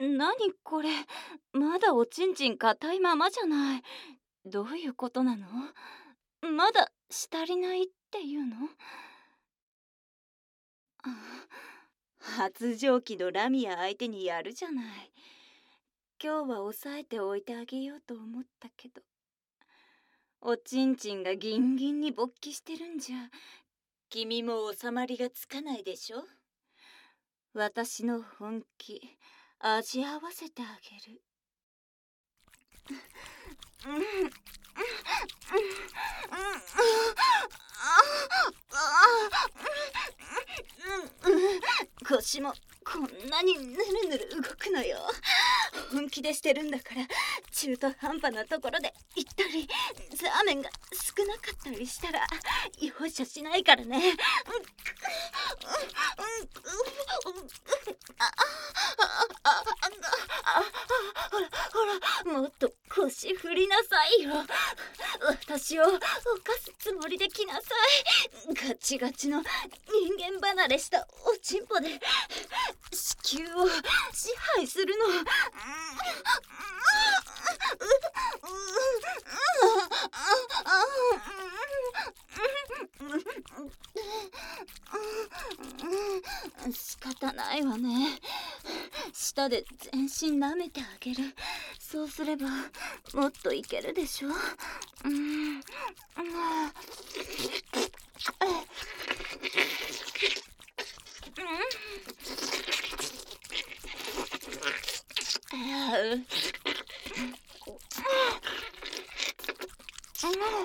え何これ？まだおちんちん硬いままじゃない。どういうことなの？まだしたりないっていうの？発情期のラミア相手にやるじゃない。今日は抑えておいてあげようと思ったけど。おちんちんがギンギンに勃起してるんじゃ君も収まりがつかないでしょ？私の本気味合わせてあげる。腰もこんなにぬるぬる動くのよ本気でしてるんだから中途半端なところで行ったりザーメンが少なかったりしたら容赦しないからね。ほらほらもっと腰振りなさいよ私を犯すつもりで来なさいガチガチの人間離れしたおちんぽで子宮を支配するの。仕方ないわね舌で全身舐めてあげるそうすればもっといけるでしょ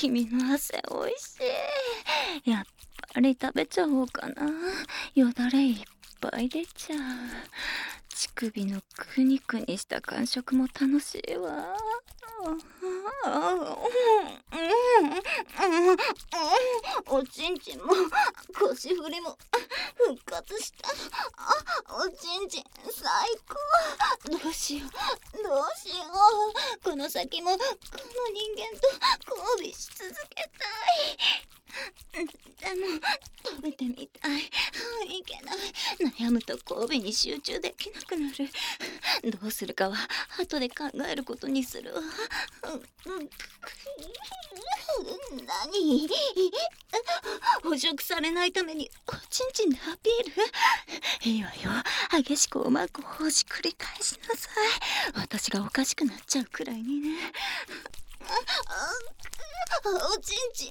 君の汗おいしい。やっぱり食べちゃおうかな。よだれいっぱい出ちゃう。乳首のくにくにした感触も楽しいわ。おちんちんも腰振りも復活した。おちんちん最高。どうしよう。どうしよう。この先もこの人間と交尾し続けたい。でも食べてみたい。いけない。悩むと交尾に集中できなくなる。どうするかは後で考えることにするわ。何捕食されないためにおちんちんでアピールいいわよ激しくおまこをし繰り返しなさい私がおかしくなっちゃうくらいにねおちんちん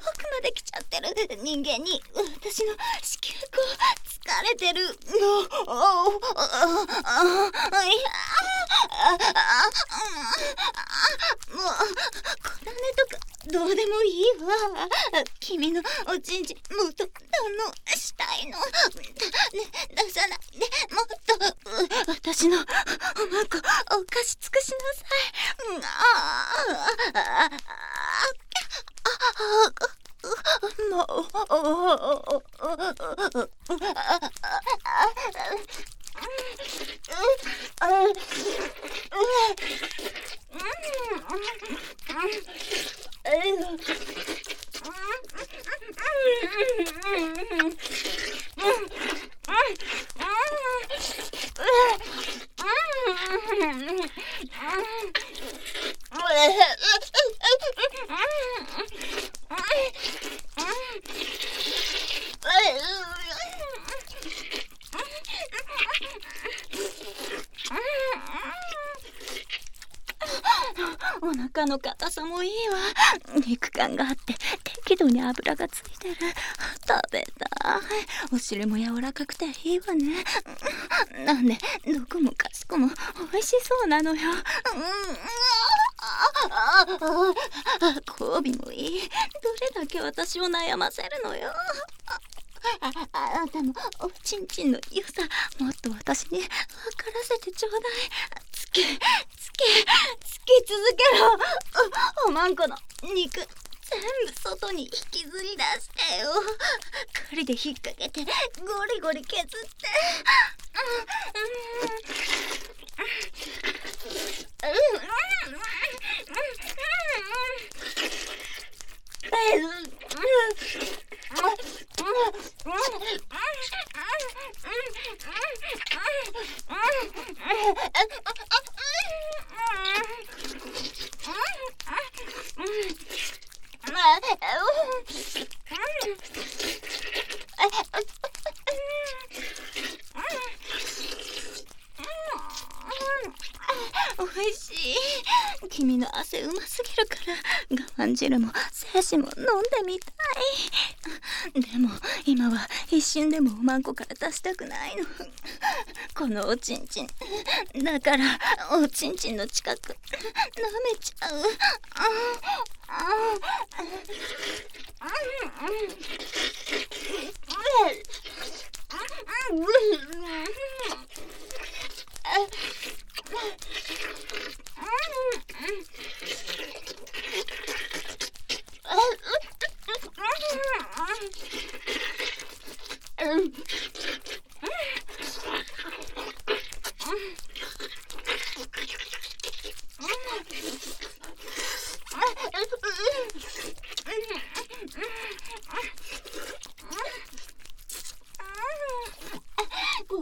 奥まで来ちゃってる人間に私の子宮口疲れてる。のいやもうこだねとかどうでもいいわ。君のおちんちんもっと堪能したいの。出さないで。もっと私のおまこお貸し尽くしなさい。ああお 腹の硬さもいいわ。肉感があって適度に油がついてる。食べたい。お汁も柔らかくていいわね。なんでどこもかしこも美味しそうなのよ。交尾もいいどれだけ私を悩ませるのよあ。あなたもおちんちんの良さもっと私に分からせてちょうだいけつけつき続けろ。おまんこの肉全部外に引きずり出してよ。針で引っ掛けてゴリゴリ削っておいしい君の汗うますぎるから我慢汁も精子も飲んでみたいでも今は一瞬でもおまんこから出したくないのこのおちんちんだからおちんちんの近く舐めちゃう。こ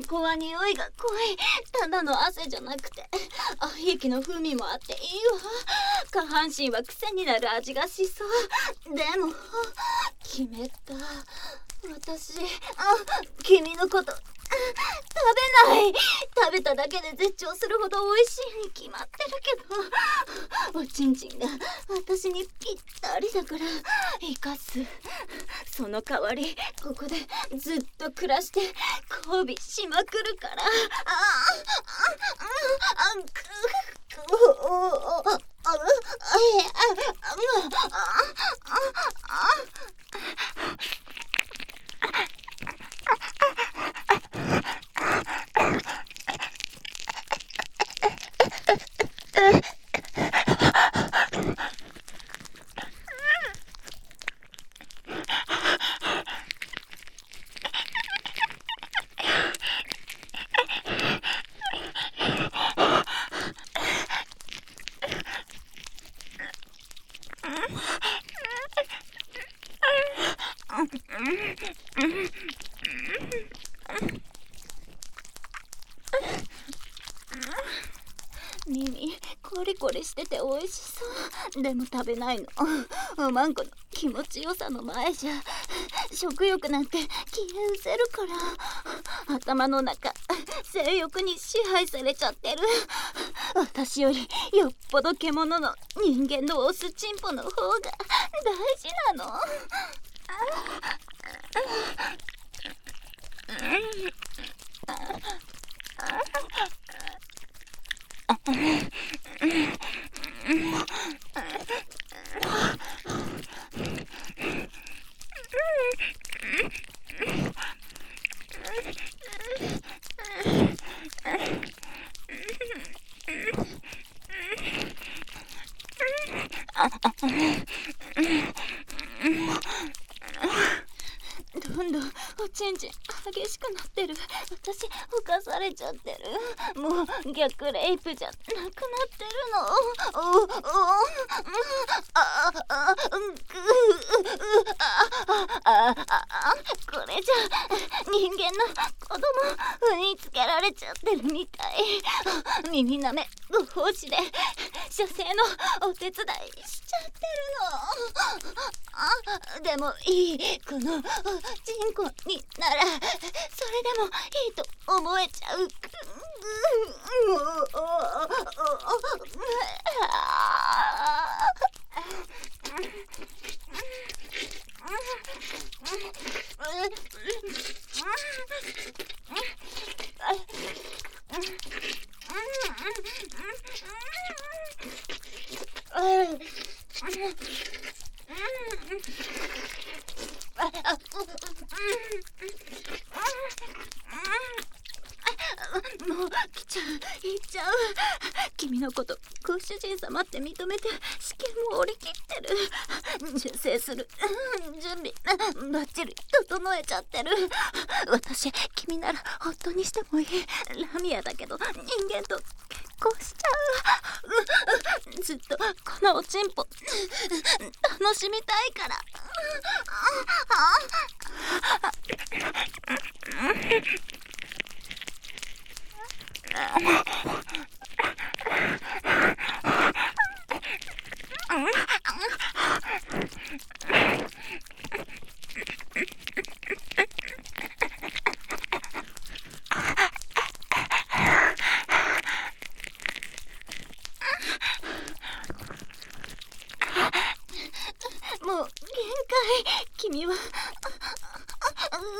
こは匂いが濃い。ただの汗じゃなくて。あ液の風味もあっていいわ。下半身は癖になる味がしそう。でも決めた。私あ君のこと食べない。食べただけで絶頂するほど美味しいに決まってるけど。おちんちんが私にぴったりだから生かす。その代わりここでずっと暮らして交尾しまくるから。ああああああああ耳。コリコリしてて美味しそう。でも食べないの。おまんこの気持ちよさの前じゃ。食欲なんて消え失せるから。頭の中性欲に支配されちゃってる。私よりよっぽど獣の人間のオスチンポの方が大事なの。どんどんおちんちん激しくなってる。私犯されちゃってる。もう逆レイプじゃなくなってるの。おおああうんくあああこれじゃ人間の子供踏みつけられちゃってるみたい耳なめご奉仕で女性のお手伝いしちゃってるのあでもいいこの人ンにならそれでもいいと思えちゃう。君のことご主人様って認めて試験も降りきってる。受精する。準備。バッチリ。整えちゃってる。私君なら本当にしてもいい。ラミアだけど人間と結婚しちゃう。ずっとこのおちんぽ。楽しみたいから。もう限界。君は。ああ嘘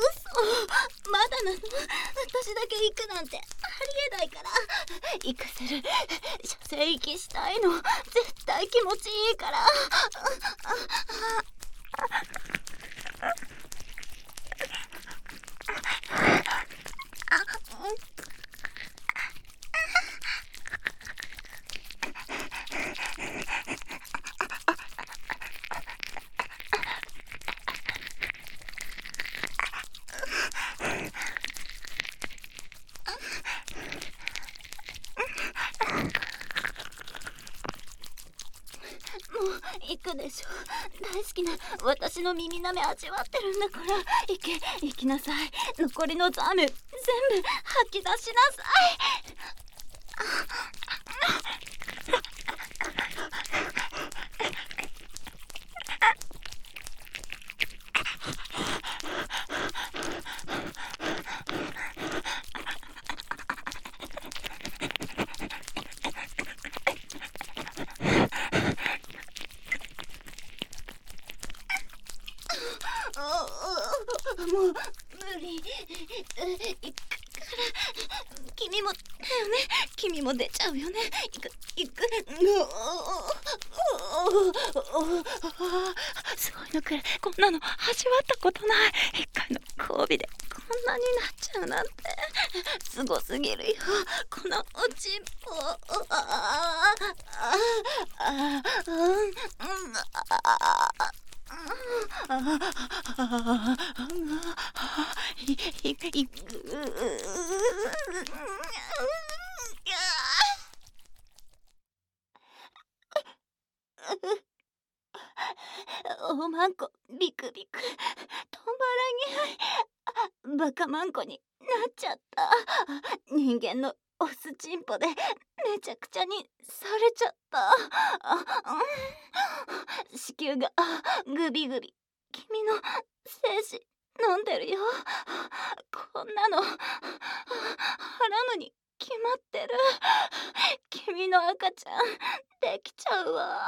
まだなの私だけ行くなんてありえないから行かせる射精息したいの絶対気持ちいいからあああでしょ。大好きな私の耳なめ味わってるんだから行け行きなさい。残りのザーム全部吐き出しなさい。もう無理。行くから君もだよね君も出ちゃうよね行く行くすごいのくらいこん。なの味わったことない一回の交尾でこん。なになっちゃうなん。てすごすぎるよこのおちん。ぽああああうん。あおまんこビクビク止まらにゃいバカマンコになっちゃった人間のオスチンポでめちゃくちゃにされちゃった。うん。子宮がグビグビ。君の精子飲んでるよ。こんなのハラムに決まってる。君の赤ちゃんできちゃうわ。